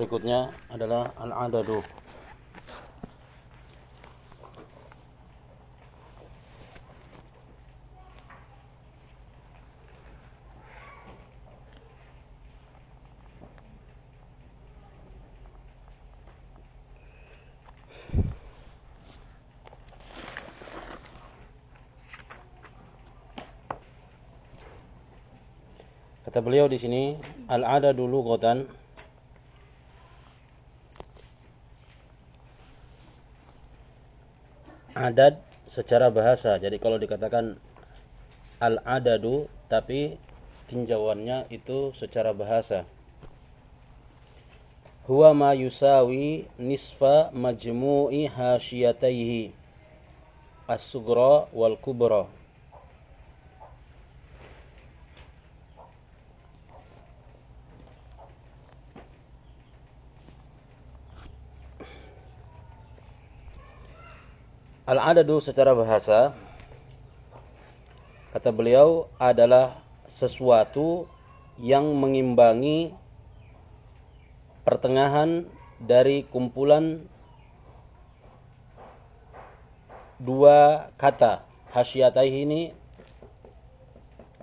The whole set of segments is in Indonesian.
berikutnya adalah al-adadu. Kata beliau di sini, al-adadu lughatan adad secara bahasa. Jadi kalau dikatakan al-adadu tapi tinjauannya itu secara bahasa. Huwa ma yusawi nisfa majmu'i hasyiyataihi as-sugra wal kubra. Al-adadu secara bahasa kata beliau adalah sesuatu yang mengimbangi pertengahan dari kumpulan dua kata. Hasyiatai ini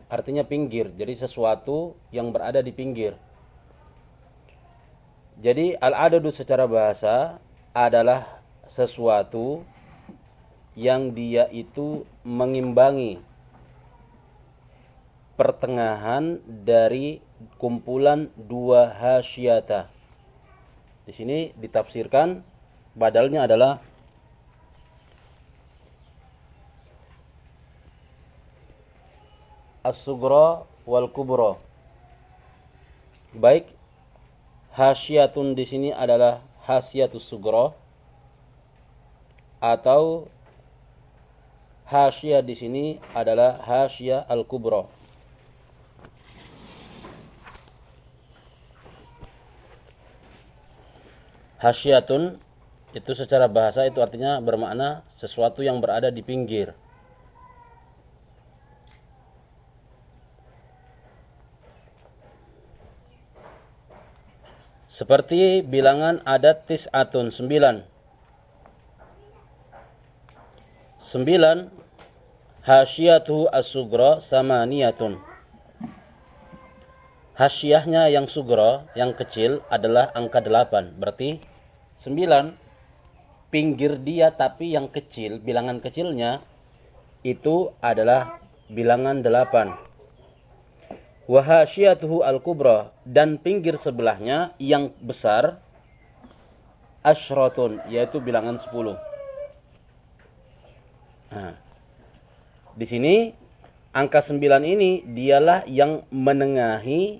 artinya pinggir. Jadi sesuatu yang berada di pinggir. Jadi al-adadu secara bahasa adalah sesuatu yang dia itu mengimbangi pertengahan dari kumpulan dua hasyata. Di sini ditafsirkan badalnya adalah as-sugra wal kubra. Baik hasyatun di sini adalah hasyatus sugra atau Hasyiah di sini adalah hasyiah al-kubra. Hasyatun itu secara bahasa itu artinya bermakna sesuatu yang berada di pinggir. Seperti bilangan adat tis'atun, sembilan. Sembilan, hasyatuhu as-sugra samaniyatun. Hasyahnya yang sugra, yang kecil adalah angka delapan. Berarti sembilan, pinggir dia tapi yang kecil, bilangan kecilnya itu adalah bilangan delapan. Wahasyiatuhu al-kubra dan pinggir sebelahnya yang besar asyratun yaitu bilangan sepuluh. Nah, di sini angka 9 ini dialah yang menengahi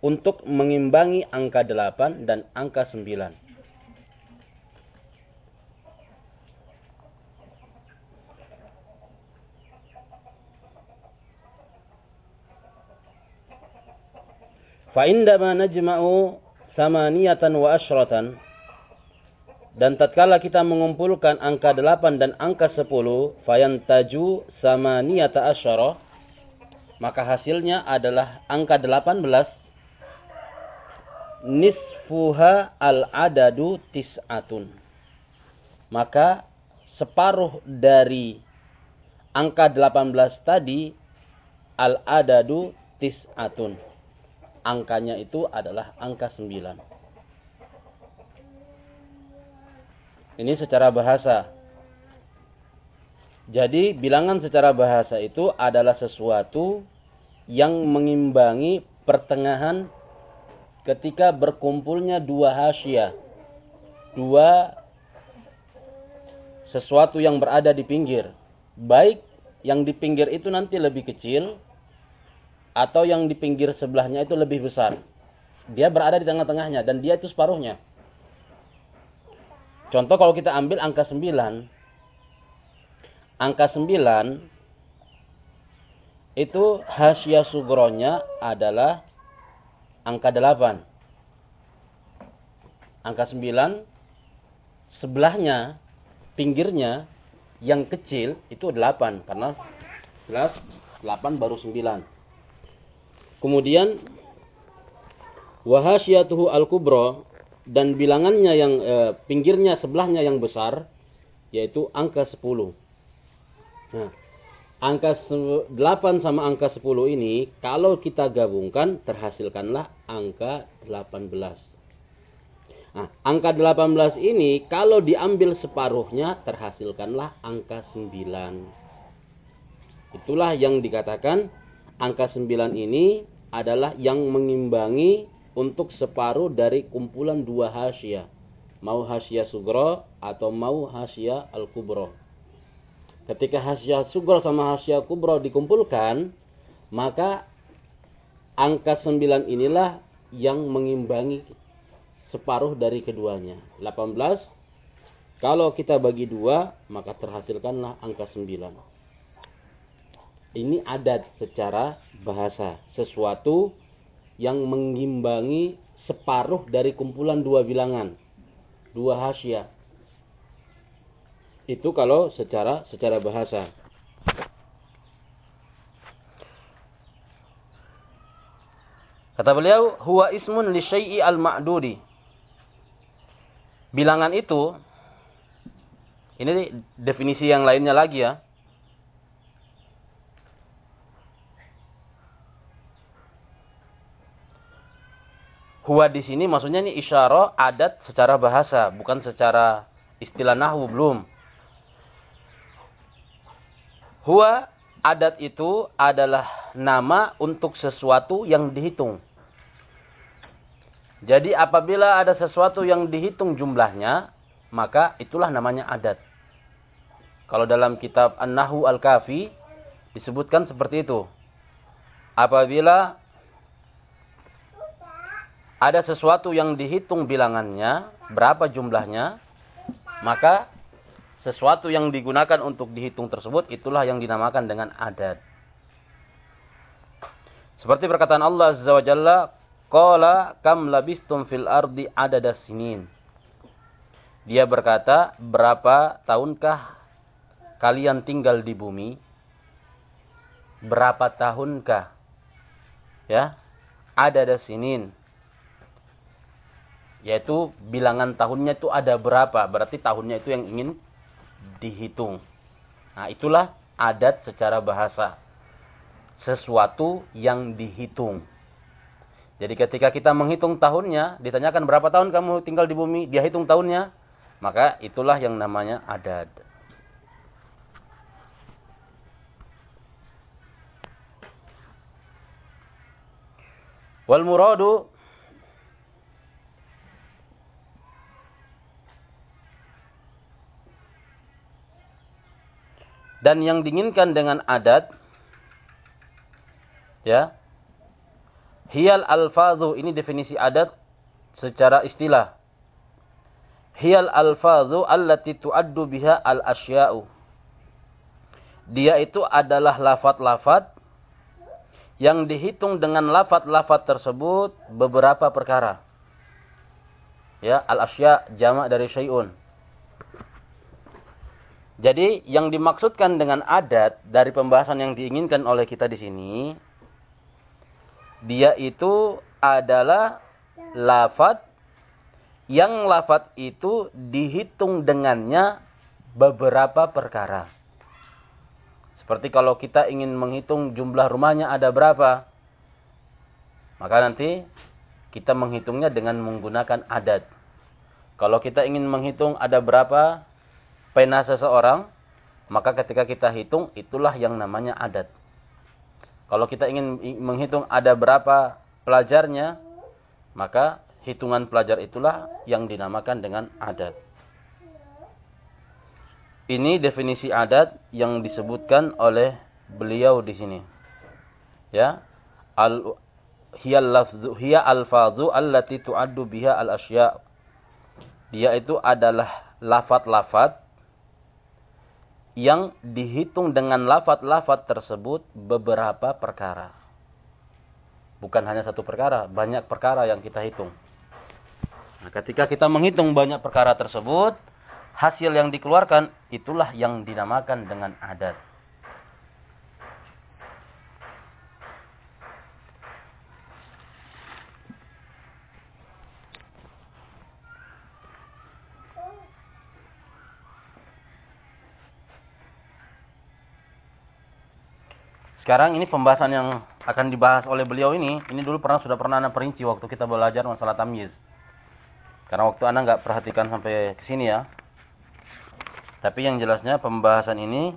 untuk mengimbangi angka 8 dan angka 9. Fa'indama najma'u samaniyatan wa asyratan dan tatkala kita mengumpulkan angka 8 dan angka 10, fayantaju sama niyata asyara, maka hasilnya adalah angka 18, nisfuha al-adadu tis'atun. Maka separuh dari angka 18 tadi, al-adadu tis'atun. Angkanya itu adalah angka 9. Ini secara bahasa. Jadi bilangan secara bahasa itu adalah sesuatu yang mengimbangi pertengahan ketika berkumpulnya dua hasyiah. Dua sesuatu yang berada di pinggir. Baik yang di pinggir itu nanti lebih kecil atau yang di pinggir sebelahnya itu lebih besar. Dia berada di tengah-tengahnya dan dia itu separuhnya. Contoh kalau kita ambil angka 9. Angka 9 itu hasya sugronya adalah angka 8. Angka 9 sebelahnya pinggirnya yang kecil itu 8 karena jelas 8 baru 9. Kemudian wahasyatuhu al-kubra dan bilangannya yang eh, pinggirnya sebelahnya yang besar yaitu angka 10. Nah, angka 8 sama angka 10 ini kalau kita gabungkan terhasilkanlah angka 18. Nah, angka 18 ini kalau diambil separuhnya terhasilkanlah angka 9. Itulah yang dikatakan angka 9 ini adalah yang mengimbangi untuk separuh dari kumpulan dua hasyiah. Mau hasyiah sugro atau mau hasyiah al-kubro. Ketika hasyiah sugro sama hasyiah kubro dikumpulkan, maka angka 9 inilah yang mengimbangi separuh dari keduanya. 18. Kalau kita bagi dua, maka terhasilkanlah angka 9. Ini adat secara bahasa. Sesuatu yang mengimbangi separuh dari kumpulan dua bilangan, dua hasya. Itu kalau secara secara bahasa. Kata beliau, huwa ismun li syai'i al-ma'dudi. Bilangan itu ini definisi yang lainnya lagi ya. Huwa di sini maksudnya ini isyarah adat secara bahasa, bukan secara istilah nahwu belum. Huwa adat itu adalah nama untuk sesuatu yang dihitung. Jadi apabila ada sesuatu yang dihitung jumlahnya, maka itulah namanya adat. Kalau dalam kitab An-Nahwu Al-Kafi disebutkan seperti itu. Apabila ada sesuatu yang dihitung bilangannya, berapa jumlahnya, maka sesuatu yang digunakan untuk dihitung tersebut itulah yang dinamakan dengan adat. Seperti perkataan Allah Azza wa Jalla, Qala kam labistum fil ardi adada sinin. Dia berkata, berapa tahunkah kalian tinggal di bumi? Berapa tahunkah? Ya, adada sinin yaitu bilangan tahunnya itu ada berapa. Berarti tahunnya itu yang ingin dihitung. Nah itulah adat secara bahasa. Sesuatu yang dihitung. Jadi ketika kita menghitung tahunnya, ditanyakan berapa tahun kamu tinggal di bumi, dia hitung tahunnya, maka itulah yang namanya adat. Wal muradu dan yang diinginkan dengan adat ya hiyal alfazu ini definisi adat secara istilah. Hiyal alfazu allati tuaddu biha al asya'u dia itu adalah lafat-lafat yang dihitung dengan lafat-lafat tersebut beberapa perkara. Ya al asya jamak dari syai'un jadi yang dimaksudkan dengan adat dari pembahasan yang diinginkan oleh kita di sini, dia itu adalah lafat yang lafat itu dihitung dengannya beberapa perkara. Seperti kalau kita ingin menghitung jumlah rumahnya ada berapa, maka nanti kita menghitungnya dengan menggunakan adat. Kalau kita ingin menghitung ada berapa pena seseorang, maka ketika kita hitung, itulah yang namanya adat. Kalau kita ingin menghitung ada berapa pelajarnya, maka hitungan pelajar itulah yang dinamakan dengan adat. Ini definisi adat yang disebutkan oleh beliau di sini. Ya. Al hiya lafzu hiya alfazu allati tu'addu biha al asya. Dia itu adalah lafat-lafat yang dihitung dengan lafat-lafat tersebut beberapa perkara. Bukan hanya satu perkara, banyak perkara yang kita hitung. Nah, ketika kita menghitung banyak perkara tersebut, hasil yang dikeluarkan itulah yang dinamakan dengan adat. Sekarang ini pembahasan yang akan dibahas oleh beliau ini, ini dulu pernah sudah pernah anak perinci waktu kita belajar masalah tamyiz. Karena waktu anak nggak perhatikan sampai ke sini ya. Tapi yang jelasnya pembahasan ini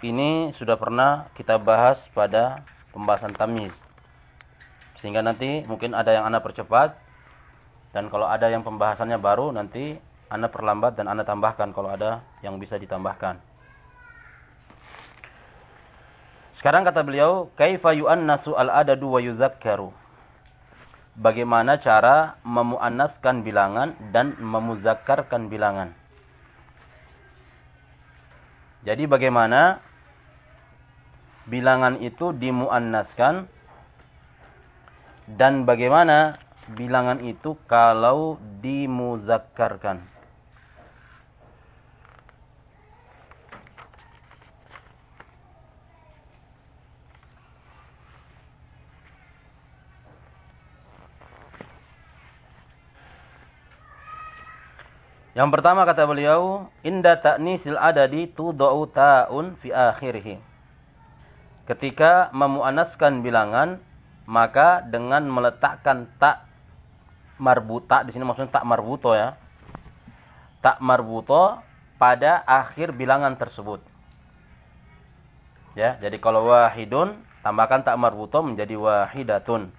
ini sudah pernah kita bahas pada pembahasan tamyiz. Sehingga nanti mungkin ada yang Anda percepat dan kalau ada yang pembahasannya baru nanti Anda perlambat dan Anda tambahkan kalau ada yang bisa ditambahkan. Sekarang kata beliau, kaifa yu'annasu al-adadu wa yuzakkaru. Bagaimana cara memuannaskan bilangan dan memuzakkarkan bilangan. Jadi bagaimana bilangan itu dimuannaskan dan bagaimana bilangan itu kalau dimuzakkarkan. Yang pertama kata beliau, inda ta'nisil adadi tudau ta'un fi akhirih. Ketika memuanaskan bilangan, maka dengan meletakkan tak marbuta di sini maksudnya tak marbuto ya. Tak marbuto pada akhir bilangan tersebut. Ya, jadi kalau wahidun tambahkan tak marbuto menjadi wahidatun.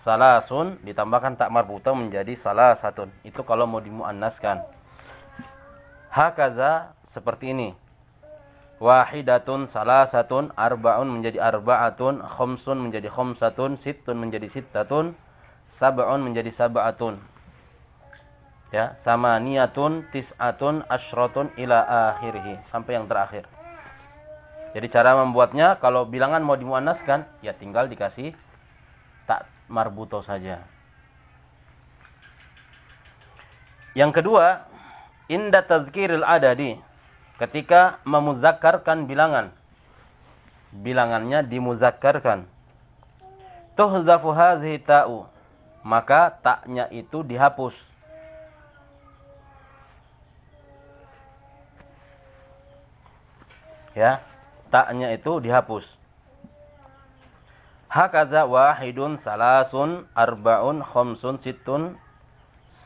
Salasun ditambahkan tak marbuto menjadi salah satu. Itu kalau mau dimuannaskan. Hakaza seperti ini. Wahidatun salasatun arbaun menjadi arbaatun, khomsun menjadi khomsatun, sittun menjadi sittatun, sab'un menjadi sab'atun. Ya, sama niatun, tis'atun, ashrotun ila akhirih. Sampai yang terakhir. Jadi cara membuatnya kalau bilangan mau dimuannaskan, ya tinggal dikasih tak marbuto saja. Yang kedua, inda tazkiril adadi. Ketika memuzakkarkan bilangan. Bilangannya dimuzakkarkan. Tuhzafu hazihi ta'u. Maka taknya itu dihapus. Ya, taknya itu dihapus. Hakaza wahidun salasun arba'un khomsun situn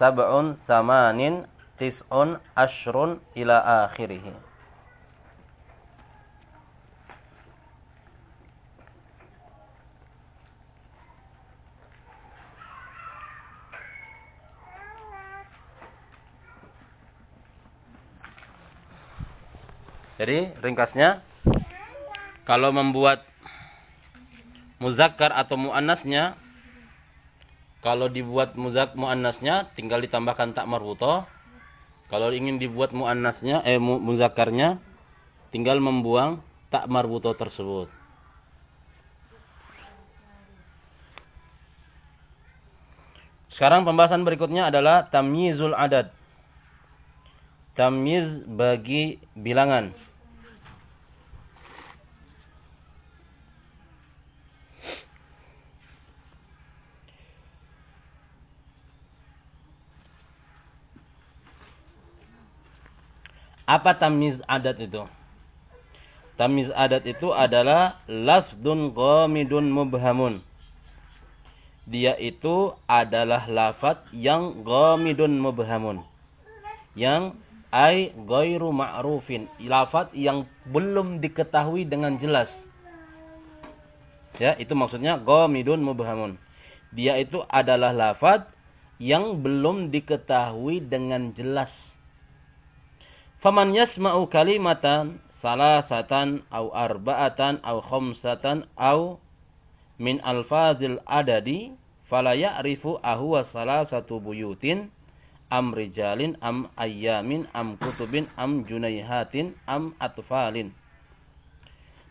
sab'un samanin tis'un ashrun ila akhirih. Jadi ringkasnya kalau membuat muzakkar atau muannasnya kalau dibuat muzak muannasnya tinggal ditambahkan tak marbuto. Kalau ingin dibuat muannasnya eh muzakkarnya tinggal membuang tak marbuto tersebut. Sekarang pembahasan berikutnya adalah tamyizul adad. Tamyiz bagi bilangan. Apa tamiz adat itu? Tamiz adat itu adalah lasdun ghamidun mubhamun. Dia itu adalah lafat yang ghamidun mubhamun. Yang ay ghairu ma'rufin. Lafat yang belum diketahui dengan jelas. Ya, itu maksudnya ghamidun mubhamun. Dia itu adalah lafat yang belum diketahui dengan jelas Faman yasma'u kalimatan salasatan au arba'atan au khamsatan au min alfazil adadi fala ya'rifu ahwa salasatu buyutin am rijalin am ayyamin am kutubin am junayhatin am atfalin.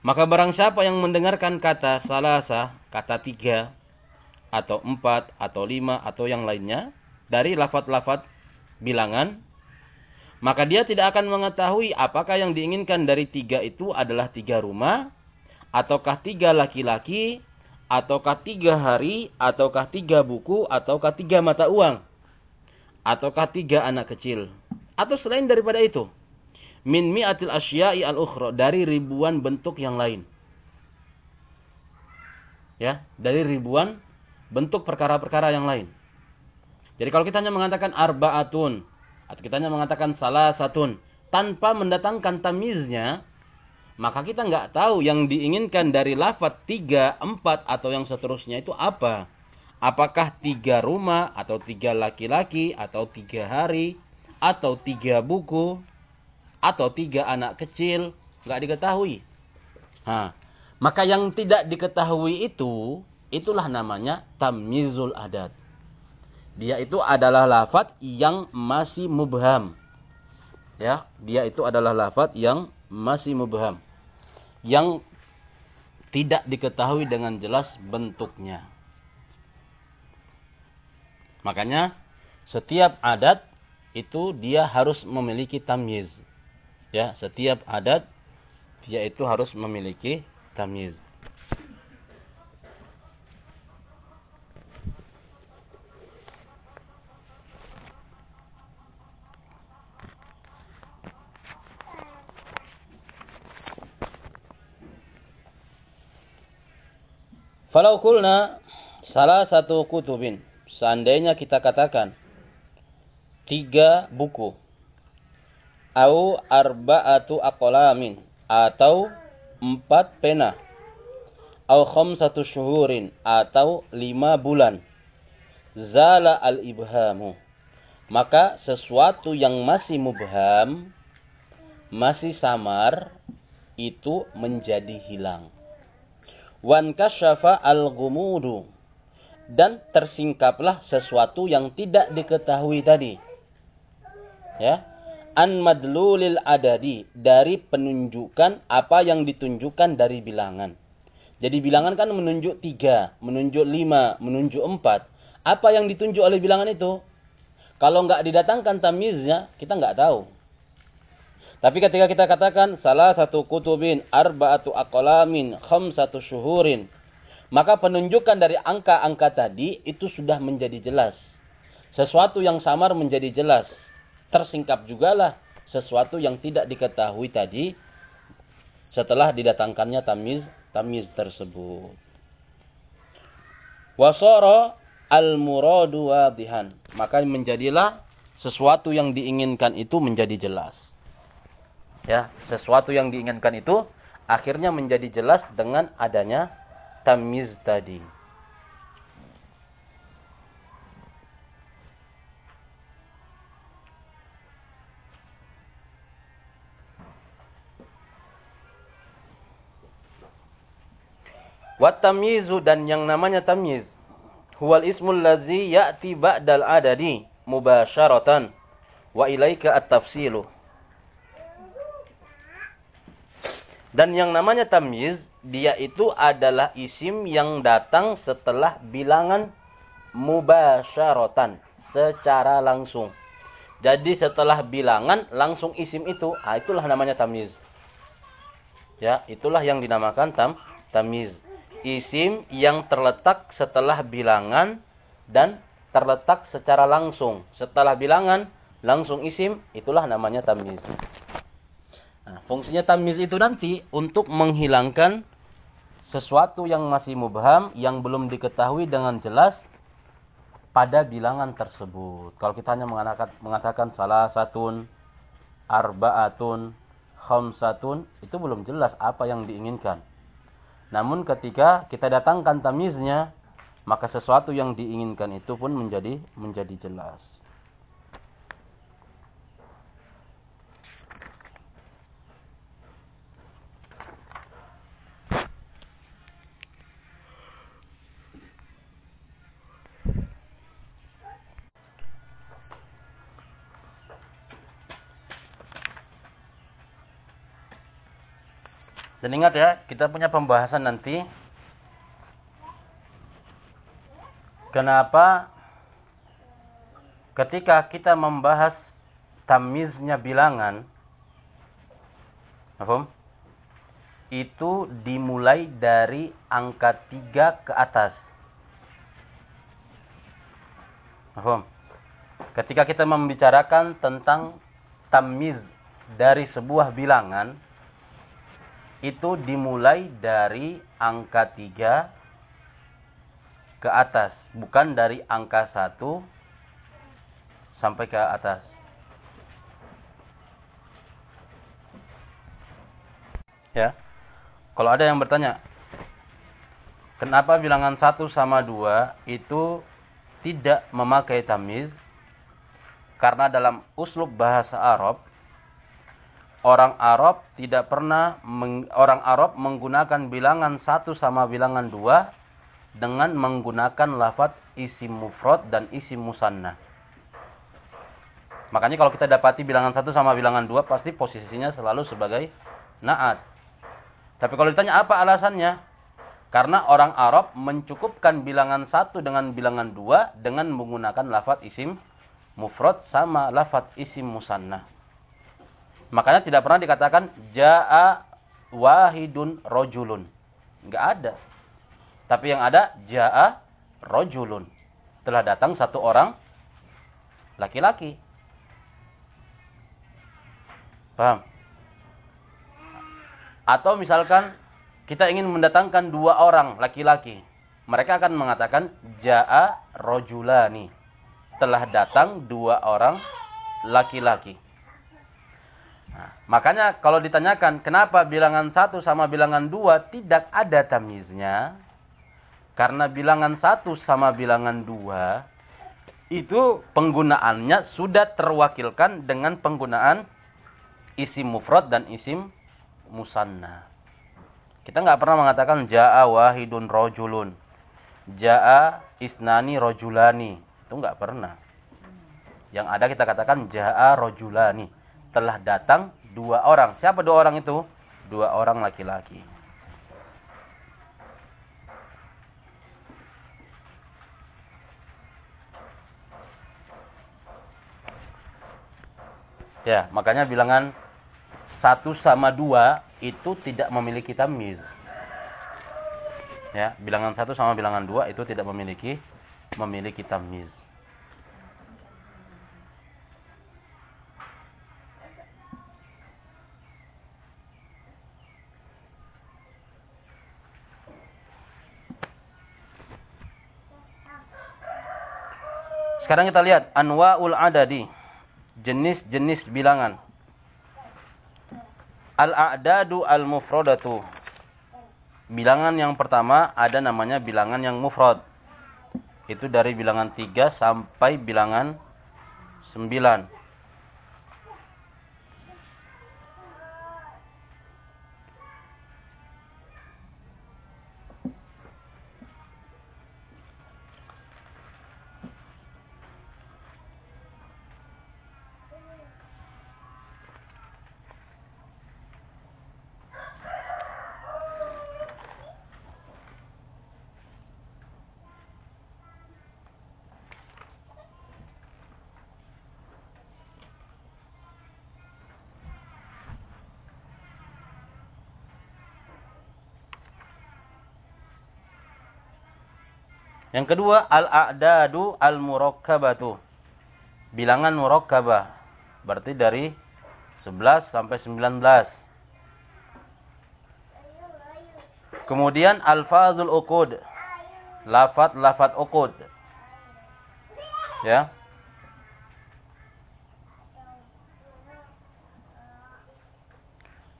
Maka barang siapa yang mendengarkan kata salasa kata tiga atau empat atau lima atau yang lainnya dari lafat-lafat bilangan maka dia tidak akan mengetahui apakah yang diinginkan dari tiga itu adalah tiga rumah, ataukah tiga laki-laki, ataukah tiga hari, ataukah tiga buku, ataukah tiga mata uang, ataukah tiga anak kecil, atau selain daripada itu. Min mi'atil asya'i al-ukhra, dari ribuan bentuk yang lain. Ya, dari ribuan bentuk perkara-perkara yang lain. Jadi kalau kita hanya mengatakan arbaatun atau kita hanya mengatakan salah satun tanpa mendatangkan tamiznya, maka kita nggak tahu yang diinginkan dari lafat tiga, empat atau yang seterusnya itu apa. Apakah tiga rumah atau tiga laki-laki atau tiga hari atau tiga buku atau tiga anak kecil nggak diketahui. Nah, maka yang tidak diketahui itu itulah namanya tamyizul adat. Dia itu adalah lafat yang masih mubham. Ya, dia itu adalah lafat yang masih mubham. Yang tidak diketahui dengan jelas bentuknya. Makanya setiap adat itu dia harus memiliki tamyiz. Ya, setiap adat dia itu harus memiliki tamyiz. Falau kulna salah satu kutubin. Seandainya kita katakan tiga buku. Au arba'atu aqlamin. Atau empat pena. Au khamsatu syuhurin. Atau lima bulan. Zala al-ibhamu. Maka sesuatu yang masih mubham, masih samar, itu menjadi hilang wan kasyafa al-gumudu dan tersingkaplah sesuatu yang tidak diketahui tadi. Ya. An madlulil adadi dari penunjukan apa yang ditunjukkan dari bilangan. Jadi bilangan kan menunjuk tiga, menunjuk lima, menunjuk empat. Apa yang ditunjuk oleh bilangan itu? Kalau nggak didatangkan tamiznya, kita nggak tahu. Tapi ketika kita katakan salah satu kutubin arba'atu aqlamin khamsatu syuhurin, maka penunjukan dari angka-angka tadi itu sudah menjadi jelas. Sesuatu yang samar menjadi jelas. Tersingkap jugalah sesuatu yang tidak diketahui tadi setelah didatangkannya tamiz tamiz tersebut. Wasara al-muradu wadihan. Maka menjadilah sesuatu yang diinginkan itu menjadi jelas ya sesuatu yang diinginkan itu akhirnya menjadi jelas dengan adanya tamiz tadi. Wat tamyizu dan yang namanya tamyiz huwal ismul ladzi ya'ti ba'dal adadi mubasyaratan wa ilaika at-tafsilu Dan yang namanya tamyiz, dia itu adalah isim yang datang setelah bilangan mubasyaratan, secara langsung. Jadi setelah bilangan langsung isim itu, ah itulah namanya tamyiz. Ya, itulah yang dinamakan tam tamyiz. Isim yang terletak setelah bilangan dan terletak secara langsung. Setelah bilangan langsung isim, itulah namanya tamyiz. Nah, fungsinya tamyiz itu nanti untuk menghilangkan sesuatu yang masih mubham yang belum diketahui dengan jelas pada bilangan tersebut. Kalau kita hanya mengatakan, mengatakan salah satun, arbaatun, khamsatun, itu belum jelas apa yang diinginkan. Namun ketika kita datangkan tamiznya, maka sesuatu yang diinginkan itu pun menjadi menjadi jelas. Dan ingat ya, kita punya pembahasan nanti. Kenapa ketika kita membahas tamiznya bilangan? Itu dimulai dari angka 3 ke atas. Ketika kita membicarakan tentang tamiz dari sebuah bilangan, itu dimulai dari angka 3 ke atas, bukan dari angka 1 sampai ke atas. Ya. Kalau ada yang bertanya, kenapa bilangan 1 sama 2 itu tidak memakai tamiz? Karena dalam uslub bahasa Arab, orang Arab tidak pernah orang Arab menggunakan bilangan 1 sama bilangan 2 dengan menggunakan lafaz isim mufrad dan isim musanna. Makanya kalau kita dapati bilangan satu sama bilangan dua pasti posisinya selalu sebagai naat. Tapi kalau ditanya apa alasannya? Karena orang Arab mencukupkan bilangan satu dengan bilangan dua dengan menggunakan lafaz isim mufrad sama lafaz isim musanna. Makanya tidak pernah dikatakan jaa wahidun rojulun. Enggak ada. Tapi yang ada jaa rojulun. Telah datang satu orang laki-laki. Paham? Atau misalkan kita ingin mendatangkan dua orang laki-laki. Mereka akan mengatakan jaa rojulani. Telah datang dua orang laki-laki. Nah, makanya kalau ditanyakan kenapa bilangan satu sama bilangan dua tidak ada tamiznya, karena bilangan satu sama bilangan dua itu penggunaannya sudah terwakilkan dengan penggunaan isim mufrad dan isim musanna. Kita nggak pernah mengatakan jaa wahidun rojulun. Jaa isnani rojulani. Itu nggak pernah. Yang ada kita katakan jaa rojulani. Telah datang dua orang. Siapa dua orang itu? Dua orang laki-laki. Ya, makanya bilangan satu sama dua itu tidak memiliki tamyiz. Ya, bilangan satu sama bilangan dua itu tidak memiliki memiliki tamyiz. Sekarang kita lihat anwaul adadi jenis-jenis bilangan. Al-a'dadu al-mufradatu. Bilangan yang pertama ada namanya bilangan yang mufrad. Itu dari bilangan 3 sampai bilangan 9. Yang kedua, al-a'dadu al-murakkabatu. Bilangan murakkabah. Berarti dari 11 sampai 19. Kemudian al-fazul uqud. Lafat-lafat uqud. Ya.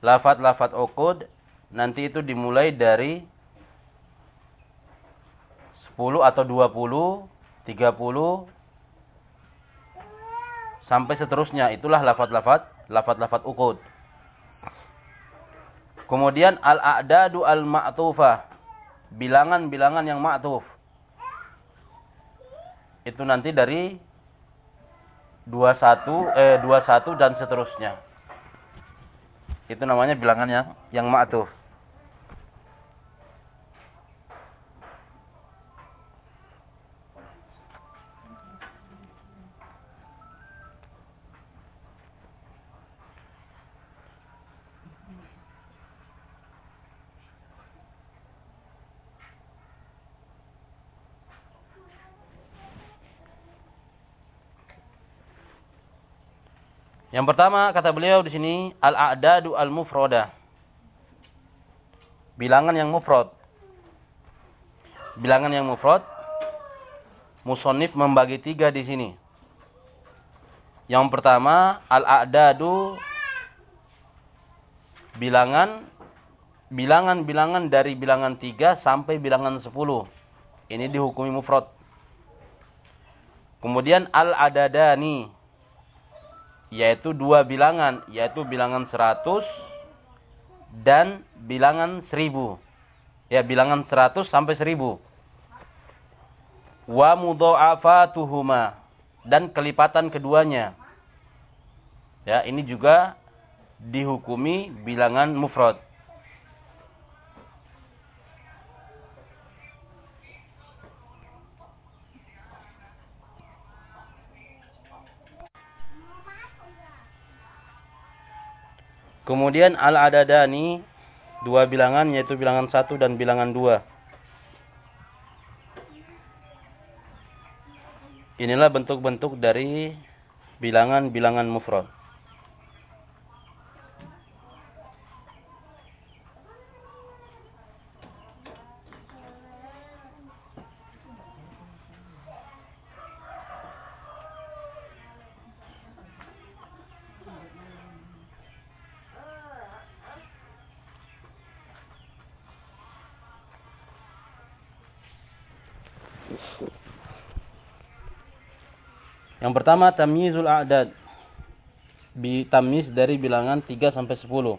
Lafat-lafat uqud nanti itu dimulai dari 10 atau 20, 30 sampai seterusnya. Itulah lafat-lafat lafat-lafat uqud. Kemudian al-a'dadu al-ma'tufah. Bilangan-bilangan yang ma'tuf. Itu nanti dari 21 eh 21 dan seterusnya. Itu namanya bilangan yang yang ma'tuf. Yang pertama kata beliau di sini al-a'dadu al-mufrada. Bilangan yang mufrad. Bilangan yang mufrad musonif membagi tiga di sini. Yang pertama, al-a'dadu bilangan bilangan-bilangan dari bilangan tiga sampai bilangan sepuluh. Ini dihukumi mufrad. Kemudian al-adadani yaitu dua bilangan, yaitu bilangan seratus dan bilangan seribu. Ya, bilangan seratus sampai seribu. Wa mudha'afatuhuma dan kelipatan keduanya. Ya, ini juga dihukumi bilangan mufrad. Kemudian al-adadani dua bilangan yaitu bilangan satu dan bilangan dua. Inilah bentuk-bentuk dari bilangan-bilangan mufrad. Yang pertama tamyizul a'dad. Tamyiz dari bilangan 3 sampai 10.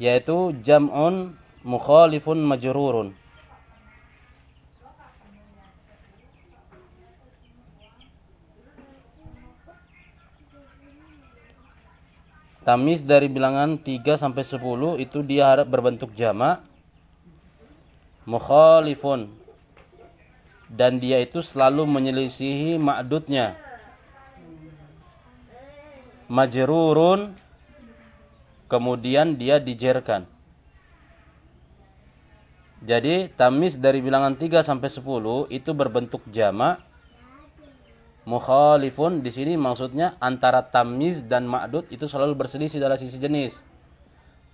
Yaitu jam'un mukhalifun majrurun. Tamis dari bilangan 3 sampai 10 itu dia harap berbentuk jamak mukhalifun. Dan dia itu selalu menyelisihi ma'dudnya. Majrurun kemudian dia dijerkan. Jadi tamis dari bilangan 3 sampai 10 itu berbentuk jamak mukhalifun di sini maksudnya antara tamis dan ma'dud itu selalu berselisih dalam sisi jenis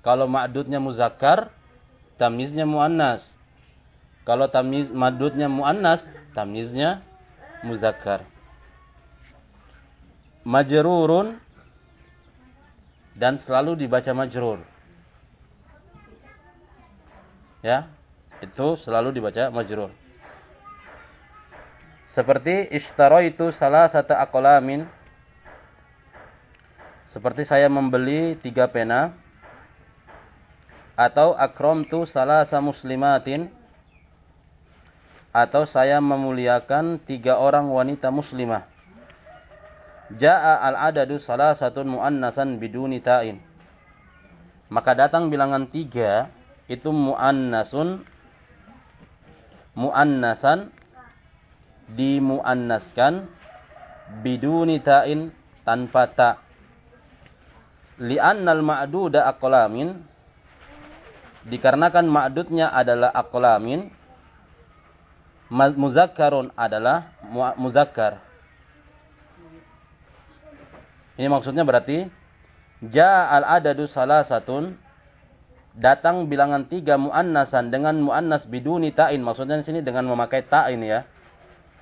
kalau ma'dudnya muzakkar tamiznya muannas kalau tamiz madudnya muannas, tamiznya muzakkar. Majrurun dan selalu dibaca majrur. Ya, itu selalu dibaca majrur. Seperti itu salah satu akolamin. Seperti saya membeli tiga pena. Atau akrom tu salah muslimatin atau saya memuliakan tiga orang wanita muslimah. Ja'a al-adadu salah satu mu'annasan biduni ta'in. Maka datang bilangan tiga, itu mu'annasun, mu'annasan, dimu'annaskan, biduni ta'in, tanpa ta' li'annal ma'duda aqlamin dikarenakan ma'dudnya adalah aqlamin muzakkarun adalah muzakkar. Ini maksudnya berarti ja al adadu salasatun datang bilangan tiga muannasan dengan muannas biduni ta'in. Maksudnya di sini dengan memakai ta'in ya.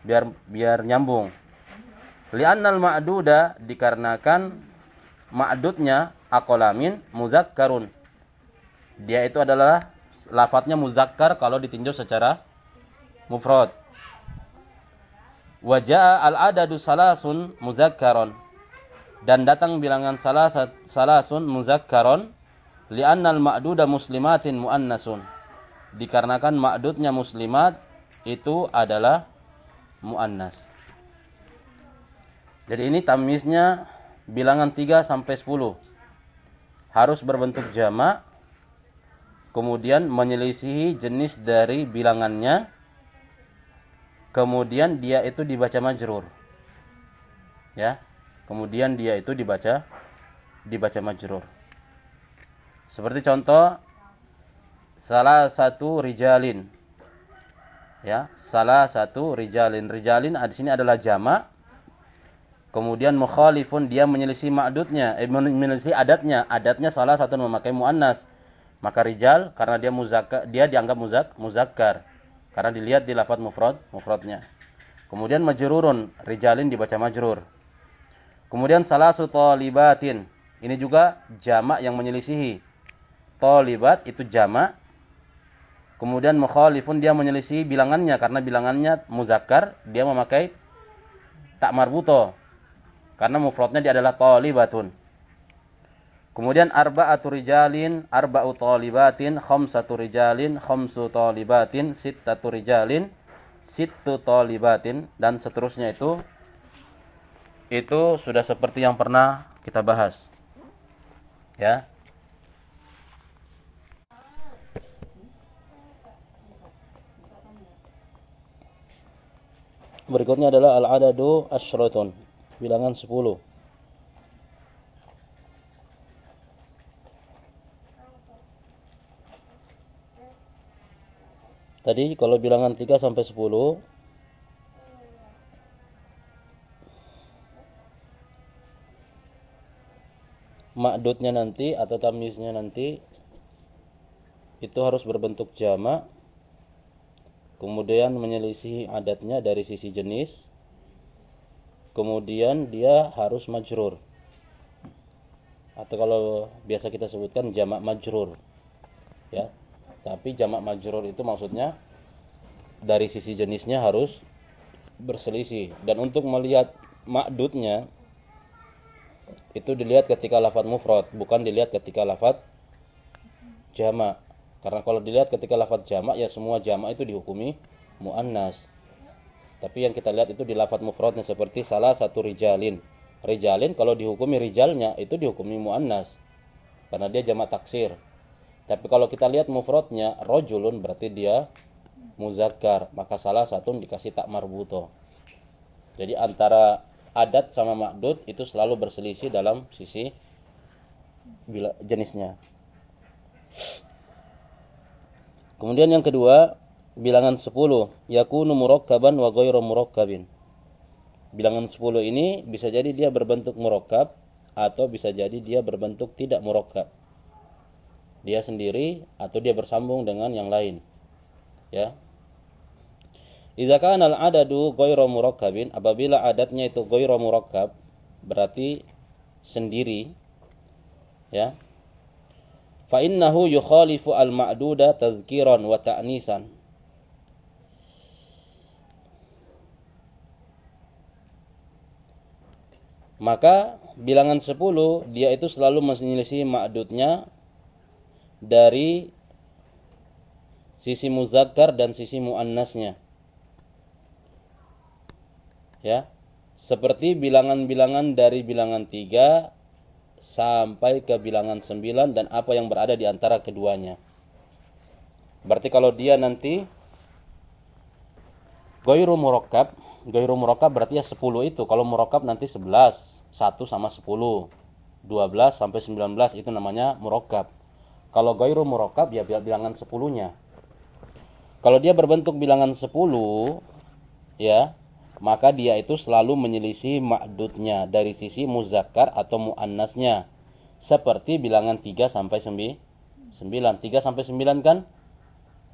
Biar biar nyambung. Li'annal ma'duda dikarenakan ma'dudnya akolamin muzakkarun. Dia itu adalah lafadznya muzakkar kalau ditinjau secara mufrad. Wajah al-adadu salasun muzakkaron. Dan datang bilangan salasat, salasun muzakkaron. Liannal ma'duda muslimatin muannasun. Dikarenakan ma'dudnya muslimat itu adalah muannas. Jadi ini tamiznya bilangan 3 sampai 10. Harus berbentuk jamak. Kemudian menyelisihi jenis dari bilangannya kemudian dia itu dibaca majrur. Ya. Kemudian dia itu dibaca dibaca majrur. Seperti contoh salah satu rijalin. Ya, salah satu rijalin. Rijalin di sini adalah jamak. Kemudian mukhalifun dia menyelisih ma'dudnya, eh, menyelisih adatnya. Adatnya salah satu memakai muannas. Maka rijal karena dia muzakkar, dia dianggap muzak, muzakkar. Karena dilihat di lafaz mufrad, mufradnya. Kemudian majrurun, rijalin dibaca majrur. Kemudian salasu talibatin. Ini juga jamak yang menyelisihi. Talibat itu jamak. Kemudian mukhalifun dia menyelisihi bilangannya karena bilangannya muzakkar, dia memakai tak marbuto. Karena mufradnya dia adalah talibatun. Kemudian arba'atu rijalin, arba'u talibatin, khamsatu rijalin, khamsu talibatin, sittatu rijalin, sittu talibatin dan seterusnya itu itu sudah seperti yang pernah kita bahas. Ya. Berikutnya adalah al-adadu asyratun, bilangan 10. Tadi kalau bilangan 3 sampai 10 makdudnya nanti atau tamyiznya nanti itu harus berbentuk jamak kemudian menyelisih adatnya dari sisi jenis kemudian dia harus majrur atau kalau biasa kita sebutkan jamak majrur ya tapi jamak majrur itu maksudnya dari sisi jenisnya harus berselisih. Dan untuk melihat makdudnya itu dilihat ketika lafaz mufrad, bukan dilihat ketika lafaz jamak. Karena kalau dilihat ketika lafaz jamak ya semua jamak itu dihukumi muannas. Tapi yang kita lihat itu di lafaz mufradnya seperti salah satu rijalin. Rijalin kalau dihukumi rijalnya itu dihukumi muannas. Karena dia jamak taksir. Tapi kalau kita lihat mufradnya rojulun berarti dia muzakkar, maka salah satu dikasih tak marbuto. Jadi antara adat sama makdud itu selalu berselisih dalam sisi jenisnya. Kemudian yang kedua, bilangan 10, yakunu murakkaban wa ghairu murakkabin. Bilangan 10 ini bisa jadi dia berbentuk murakkab atau bisa jadi dia berbentuk tidak murakkab dia sendiri atau dia bersambung dengan yang lain. Ya. Idza kana al-adadu ghairu murakkabin, apabila adatnya itu ghairu murakkab, berarti sendiri ya. Fa innahu yukhalifu al-ma'duda tazkiran wa ta'nisan. Maka bilangan 10 dia itu selalu menyelisih ma'dudnya dari sisi muzakkar dan sisi muannasnya. Ya. Seperti bilangan-bilangan dari bilangan 3 sampai ke bilangan 9 dan apa yang berada di antara keduanya. Berarti kalau dia nanti goiru murakkab, goiru murakkab berarti ya 10 itu. Kalau murakkab nanti 11, 1 sama 10. 12 sampai 19 itu namanya murakkab. Kalau gairu murokab ya bilangan sepuluhnya. Kalau dia berbentuk bilangan sepuluh, ya, maka dia itu selalu menyelisih makdudnya dari sisi muzakkar atau muannasnya. Seperti bilangan 3 sampai 9. 3 sampai 9 kan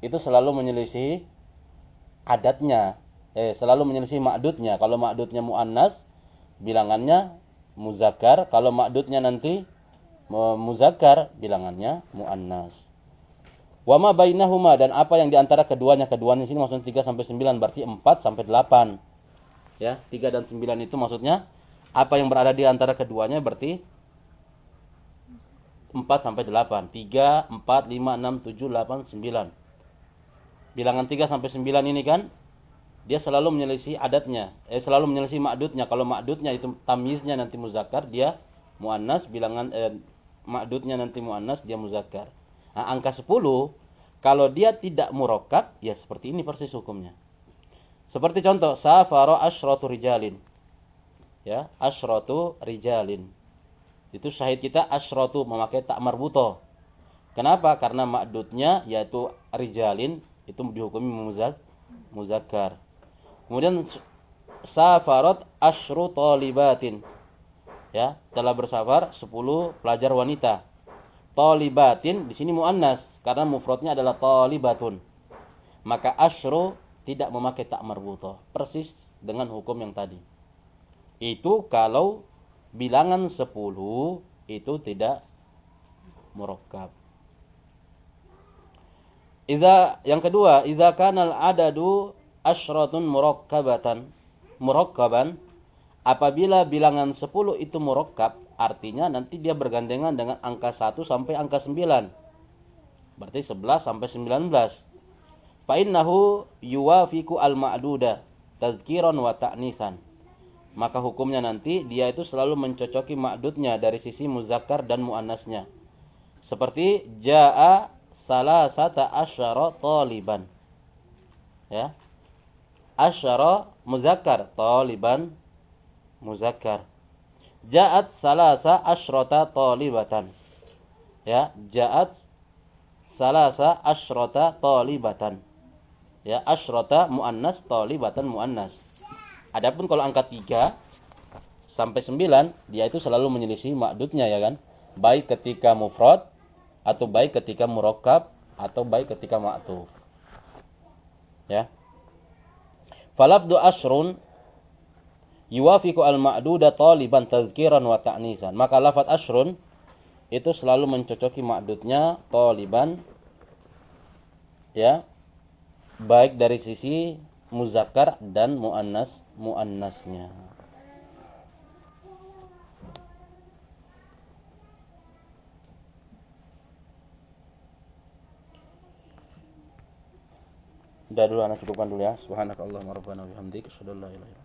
itu selalu menyelisih adatnya. Eh, selalu menyelisih makdudnya. Kalau makdudnya muannas, bilangannya muzakkar. Kalau makdudnya nanti muzakkar bilangannya muannas. Wa ma bainahuma dan apa yang di antara keduanya keduanya sini maksudnya 3 sampai 9 berarti 4 sampai 8. Ya, 3 dan 9 itu maksudnya apa yang berada di antara keduanya berarti 4 sampai 8. 3, 4, 5, 6, 7, 8, 9. Bilangan 3 sampai 9 ini kan dia selalu menyelisih adatnya, eh selalu menyelisih makdudnya. Kalau makdudnya itu tamyiznya nanti muzakkar, dia muannas bilangan eh, makdudnya nanti muannas dia muzakkar. Nah, angka 10 kalau dia tidak murakkab ya seperti ini persis hukumnya. Seperti contoh safara asyratu rijalin. Ya, asyratu rijalin. Itu syahid kita asyratu memakai tak marbuto. Kenapa? Karena makdudnya yaitu rijalin itu dihukumi muzak muzakkar. Kemudian safarat asyru talibatin ya telah bersafar 10 pelajar wanita. talibatin di sini muannas karena mufradnya adalah talibatun. Maka asyru tidak memakai tak marbutoh. Persis dengan hukum yang tadi. Itu kalau bilangan 10 itu tidak murakkab. Iza yang kedua, iza kanal adadu asyratun murakkabatan murakkaban apabila bilangan 10 itu murakkab artinya nanti dia bergandengan dengan angka 1 sampai angka 9. Berarti 11 sampai 19. Fa innahu yuwafiqu al-ma'duda tazkiran wa ta'nisan. Maka hukumnya nanti dia itu selalu mencocoki ma'dudnya dari sisi muzakkar dan muannasnya. Seperti jaa salasata asyara taliban. Ya. Asyara muzakkar, taliban muzakkar. Ja'at salasa asyrata talibatan. Ya, ja'at salasa asyrata talibatan. Ya, asyrata muannas talibatan muannas. Adapun kalau angka 3 sampai 9, dia itu selalu menyelisih makdudnya ya kan. Baik ketika mufrad atau baik ketika murakkab atau baik ketika ma'tuf. Ya. Falabdu asrun yuwafiqu al-ma'duda taliban tazkiran wa ta'nisan. Maka lafaz asrun itu selalu mencocoki ma'dudnya taliban ya baik dari sisi muzakkar dan muannas muannasnya. Udah dulu anak cukupkan dulu ya. Subhanakallahumma rabbana wa bihamdika asyhadu an la ilaha illa